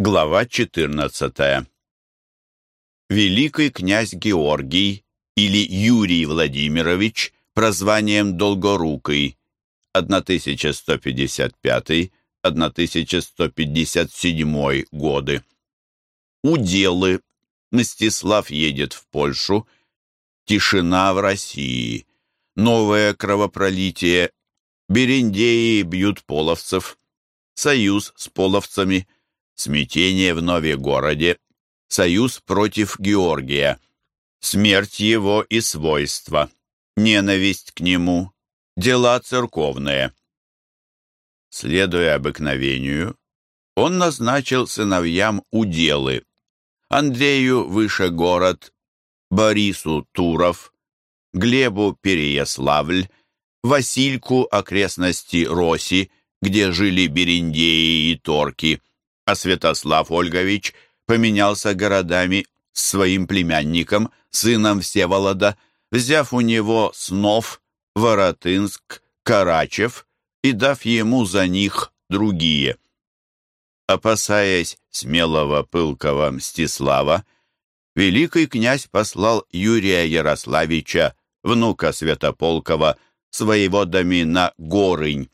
Глава 14. Великий князь Георгий или Юрий Владимирович прозванием Долгорукий 1155-1157 годы. Уделы. Мстислав едет в Польшу. Тишина в России. Новое кровопролитие. Берендеи бьют половцев. Союз с половцами – Смятение в Нове-городе. Союз против Георгия. Смерть его и свойства. Ненависть к нему. Дела церковные. Следуя обыкновению, он назначил сыновьям уделы. Андрею выше город, Борису Туров, Глебу Переяславль, Васильку окрестности Роси, где жили бериндеи и торки, а Святослав Ольгович поменялся городами с своим племянником, сыном Всеволода, взяв у него снов, Воротынск, Карачев и дав ему за них другие. Опасаясь смелого пылкого Мстислава, великий князь послал Юрия Ярославича, внука Святополкова, с воеводами на Горынь.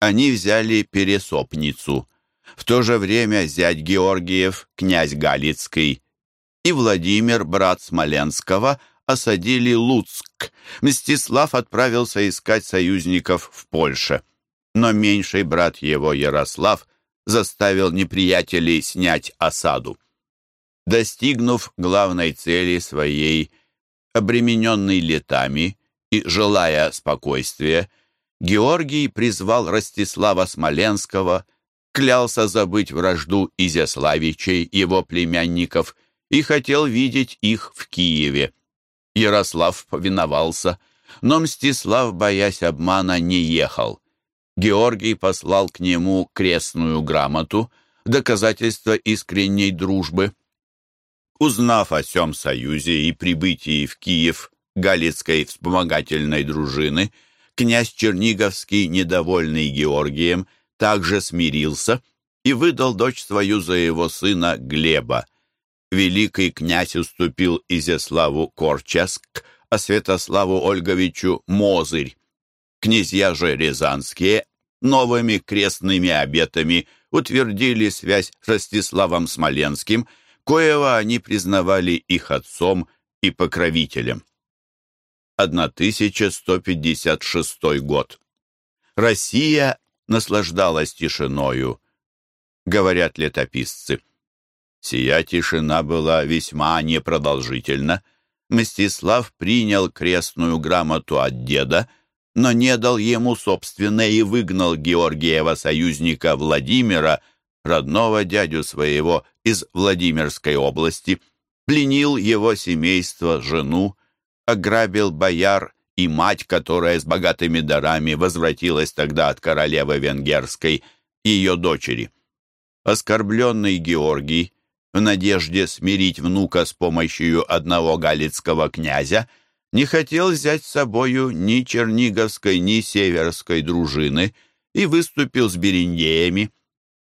Они взяли Пересопницу. В то же время зять Георгиев, князь Галицкий, и Владимир, брат Смоленского, осадили Луцк. Мстислав отправился искать союзников в Польше. Но меньший брат его, Ярослав, заставил неприятелей снять осаду. Достигнув главной цели своей, обремененный летами и желая спокойствия, Георгий призвал Ростислава Смоленского – клялся забыть вражду Изяславичей, его племянников, и хотел видеть их в Киеве. Ярослав повиновался, но Мстислав, боясь обмана, не ехал. Георгий послал к нему крестную грамоту, доказательство искренней дружбы. Узнав о сём союзе и прибытии в Киев Галицкой вспомогательной дружины, князь Черниговский, недовольный Георгием, также смирился и выдал дочь свою за его сына Глеба. Великий князь уступил Изяславу Корчаск, а Святославу Ольговичу Мозырь. Князья же Рязанские новыми крестными обетами утвердили связь с Ростиславом Смоленским, коего они признавали их отцом и покровителем. 1156 год. Россия наслаждалась тишиною, говорят летописцы. Сия тишина была весьма непродолжительна. Мстислав принял крестную грамоту от деда, но не дал ему собственной и выгнал Георгиева союзника Владимира, родного дядю своего из Владимирской области, пленил его семейство, жену, ограбил бояр и мать, которая с богатыми дарами возвратилась тогда от королевы венгерской, ее дочери. Оскорбленный Георгий, в надежде смирить внука с помощью одного галицкого князя, не хотел взять с собою ни черниговской, ни северской дружины и выступил с бериндеями.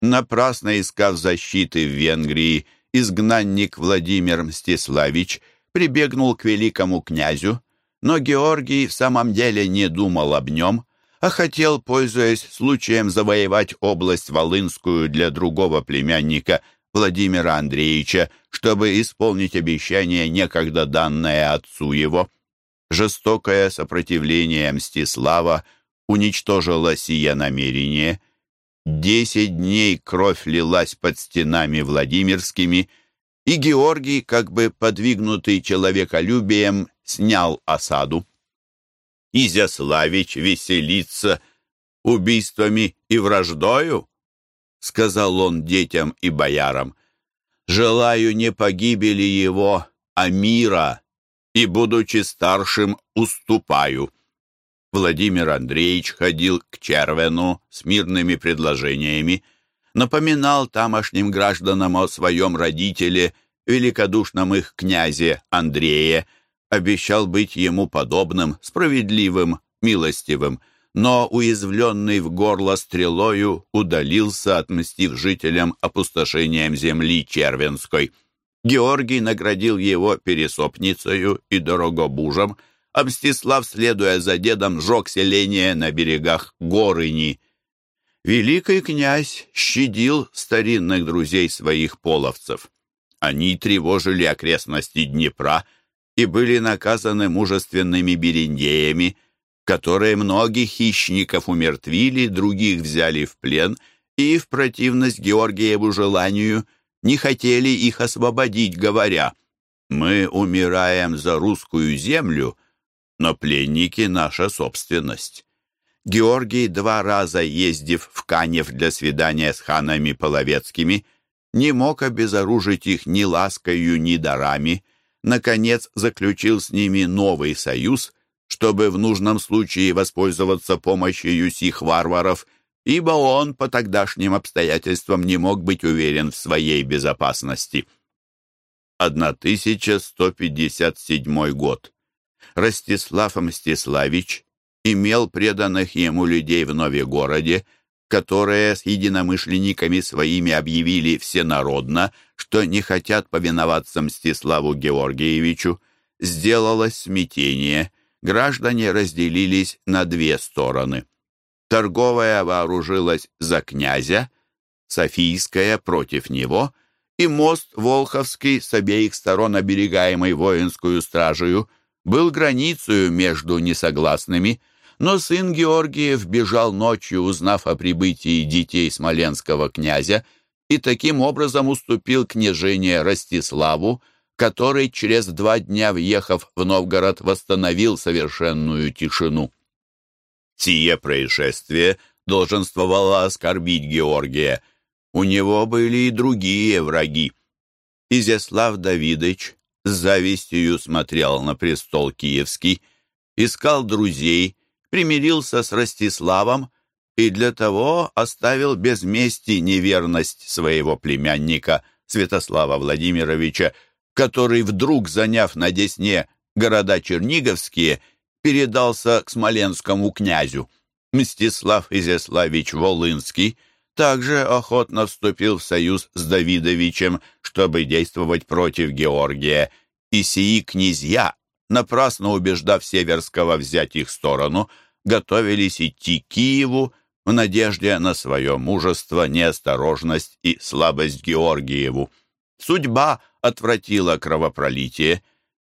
Напрасно искав защиты в Венгрии, изгнанник Владимир Мстиславич прибегнул к великому князю, но Георгий в самом деле не думал об нем, а хотел, пользуясь случаем, завоевать область Волынскую для другого племянника Владимира Андреевича, чтобы исполнить обещание, некогда данное отцу его. Жестокое сопротивление Мстислава уничтожило сие намерение. Десять дней кровь лилась под стенами Владимирскими, и Георгий, как бы подвигнутый человеколюбием, снял осаду. Изяславич веселится убийствами и враждою, сказал он детям и боярам. Желаю не погибели его, а мира, и, будучи старшим, уступаю. Владимир Андреевич ходил к Червену с мирными предложениями, напоминал тамошним гражданам о своем родителе, великодушном их князе Андрее, обещал быть ему подобным, справедливым, милостивым, но, уязвленный в горло стрелою, удалился, отмстив жителям опустошением земли Червенской. Георгий наградил его пересопницею и дорогобужем, а Мстислав, следуя за дедом, сжег селение на берегах Горыни. Великий князь щадил старинных друзей своих половцев. Они тревожили окрестности Днепра и были наказаны мужественными бериндеями, которые многих хищников умертвили, других взяли в плен и, в противность Георгиеву желанию, не хотели их освободить, говоря «Мы умираем за русскую землю, но пленники — наша собственность». Георгий, два раза ездив в Канев для свидания с ханами половецкими, не мог обезоружить их ни ласкою, ни дарами, наконец заключил с ними новый союз, чтобы в нужном случае воспользоваться помощью сих варваров, ибо он по тогдашним обстоятельствам не мог быть уверен в своей безопасности. 1157 год. Ростислав Мстиславич имел преданных ему людей в Новегороде, которые с единомышленниками своими объявили всенародно, что не хотят повиноваться Мстиславу Георгиевичу. Сделалось смятение, граждане разделились на две стороны. Торговая вооружилась за князя, Софийская против него, и мост Волховский с обеих сторон оберегаемый воинскую стражею был границей между несогласными – но сын Георгиев бежал ночью, узнав о прибытии детей смоленского князя, и таким образом уступил княжение Ростиславу, который через два дня, въехав в Новгород, восстановил совершенную тишину. Сие происшествие долженствовало оскорбить Георгия. У него были и другие враги. Изяслав Давидыч с завистью смотрел на престол киевский, искал друзей, примирился с Ростиславом и для того оставил без мести неверность своего племянника Святослава Владимировича, который вдруг, заняв на Десне города Черниговские, передался к смоленскому князю. Мстислав Изяславич Волынский также охотно вступил в союз с Давидовичем, чтобы действовать против Георгия, и сии князья, напрасно убеждав Северского взять их сторону, готовились идти к Киеву в надежде на свое мужество, неосторожность и слабость Георгиеву. Судьба отвратила кровопролитие.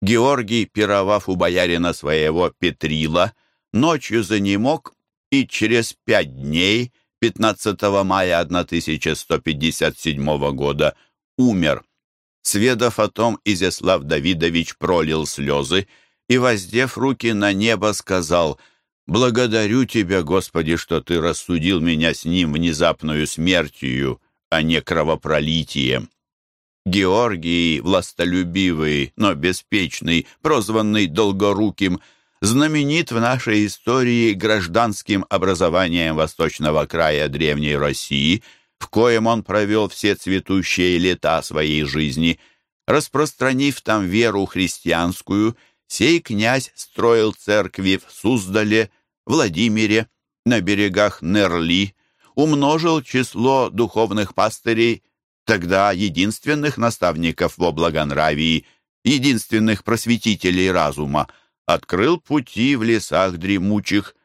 Георгий, пировав у боярина своего Петрила, ночью занемог и через пять дней, 15 мая 1157 года, умер. Сведав о том, Изяслав Давидович пролил слезы и, воздев руки на небо, сказал — Благодарю Тебя, Господи, что Ты рассудил меня с ним внезапную смертью, а не кровопролитием. Георгий, властолюбивый, но беспечный, прозванный Долгоруким, знаменит в нашей истории гражданским образованием восточного края Древней России, в коем он провел все цветущие лета своей жизни, распространив там веру христианскую – Сей князь строил церкви в Суздале, Владимире, на берегах Нерли, умножил число духовных пастырей, тогда единственных наставников во благонравии, единственных просветителей разума, открыл пути в лесах дремучих,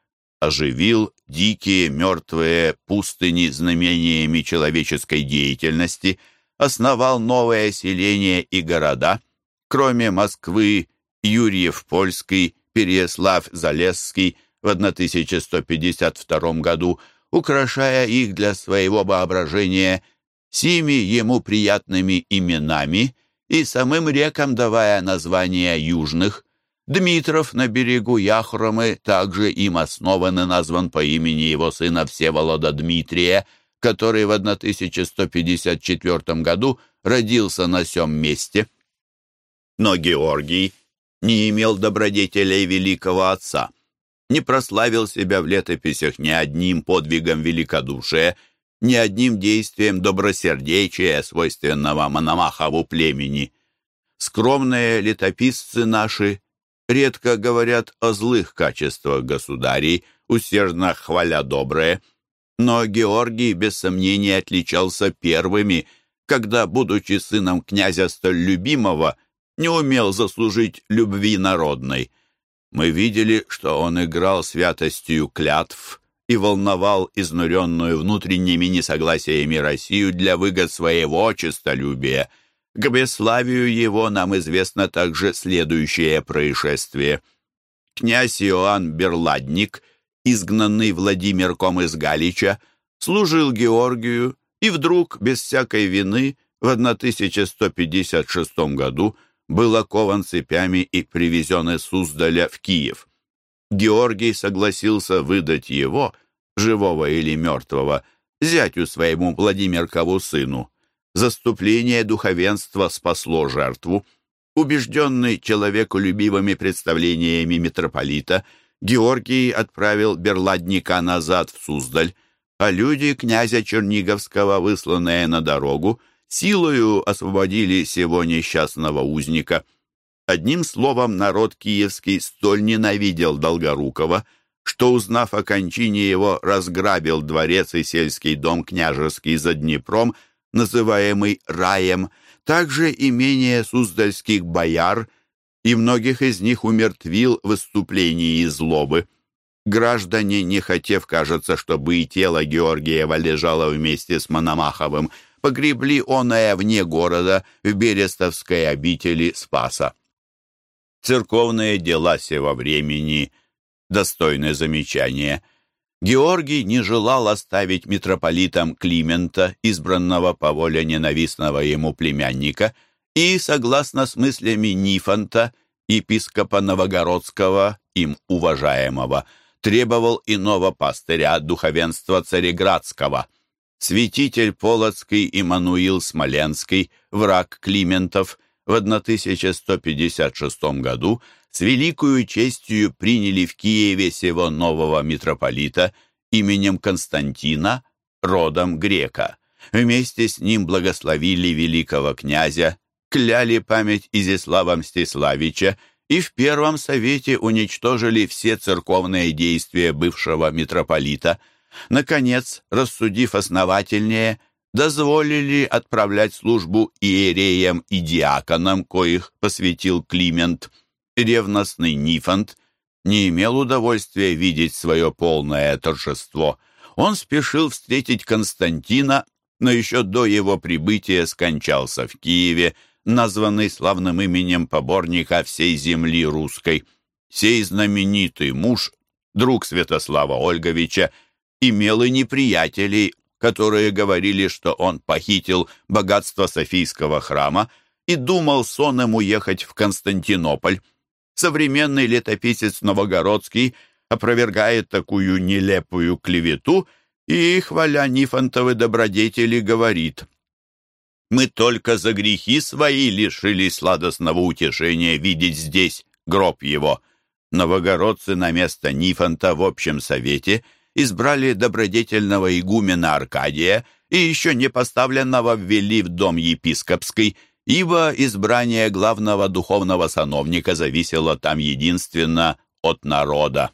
оживил дикие мертвые пустыни знамениями человеческой деятельности, основал новые селения и города, кроме Москвы, Юрьев-Польский, Переяслав-Залесский в 1152 году, украшая их для своего воображения сими ему приятными именами и самым рекам давая названия южных. Дмитров на берегу Яхромы также им основан и назван по имени его сына Всеволода Дмитрия, который в 1154 году родился на сём месте. Но Георгий не имел добродетелей великого отца, не прославил себя в летописях ни одним подвигом великодушия, ни одним действием добросердечия, свойственного Мономахову племени. Скромные летописцы наши редко говорят о злых качествах государей, усердно хваля доброе. Но Георгий, без сомнения, отличался первыми, когда, будучи сыном князя столь любимого, не умел заслужить любви народной. Мы видели, что он играл святостью клятв и волновал изнуренную внутренними несогласиями Россию для выгод своего честолюбия. К бесславию его нам известно также следующее происшествие. Князь Иоанн Берладник, изгнанный Владимирком из Галича, служил Георгию и вдруг, без всякой вины, в 1156 году был окован цепями и привезен из Суздаля в Киев. Георгий согласился выдать его, живого или мертвого, зятю своему Владимиркову сыну. Заступление духовенства спасло жертву. Убежденный человеколюбивыми представлениями митрополита, Георгий отправил Берладника назад в Суздаль, а люди князя Черниговского, высланные на дорогу, силою освободили сего несчастного узника. Одним словом, народ киевский столь ненавидел Долгорукова, что, узнав о кончине его, разграбил дворец и сельский дом княжеский за Днепром, называемый Раем, также имение суздальских бояр, и многих из них умертвил в выступлении злобы. Граждане, не хотев, кажется, чтобы и тело Георгиева лежало вместе с Мономаховым, погребли оное вне города, в Берестовской обители Спаса. Церковные дела сего времени — достойное замечание. Георгий не желал оставить митрополитом Климента, избранного по воле ненавистного ему племянника, и, согласно с мыслями Нифонта, епископа Новогородского, им уважаемого, требовал иного пастыря духовенства Цареградского — Святитель Полоцкий Иммануил Смоленский, враг Климентов, в 1156 году с великою честью приняли в Киеве сего нового митрополита именем Константина, родом грека. Вместе с ним благословили великого князя, кляли память Изяслава Мстиславича и в Первом Совете уничтожили все церковные действия бывшего митрополита – Наконец, рассудив основательнее, дозволили отправлять службу иереям и диаконам, коих посвятил Климент. Ревностный Нифонт не имел удовольствия видеть свое полное торжество. Он спешил встретить Константина, но еще до его прибытия скончался в Киеве, названный славным именем поборника всей земли русской. Сей знаменитый муж, друг Святослава Ольговича, имел и неприятелей, которые говорили, что он похитил богатство Софийского храма и думал сонным уехать в Константинополь. Современный летописец Новогородский опровергает такую нелепую клевету и, хваля Нифонтовы добродетели, говорит «Мы только за грехи свои лишились сладостного утешения видеть здесь гроб его». Новогородцы на место Нифонта в общем совете – избрали добродетельного игумена Аркадия и еще не поставленного ввели в дом епископский, ибо избрание главного духовного сановника зависело там единственно от народа.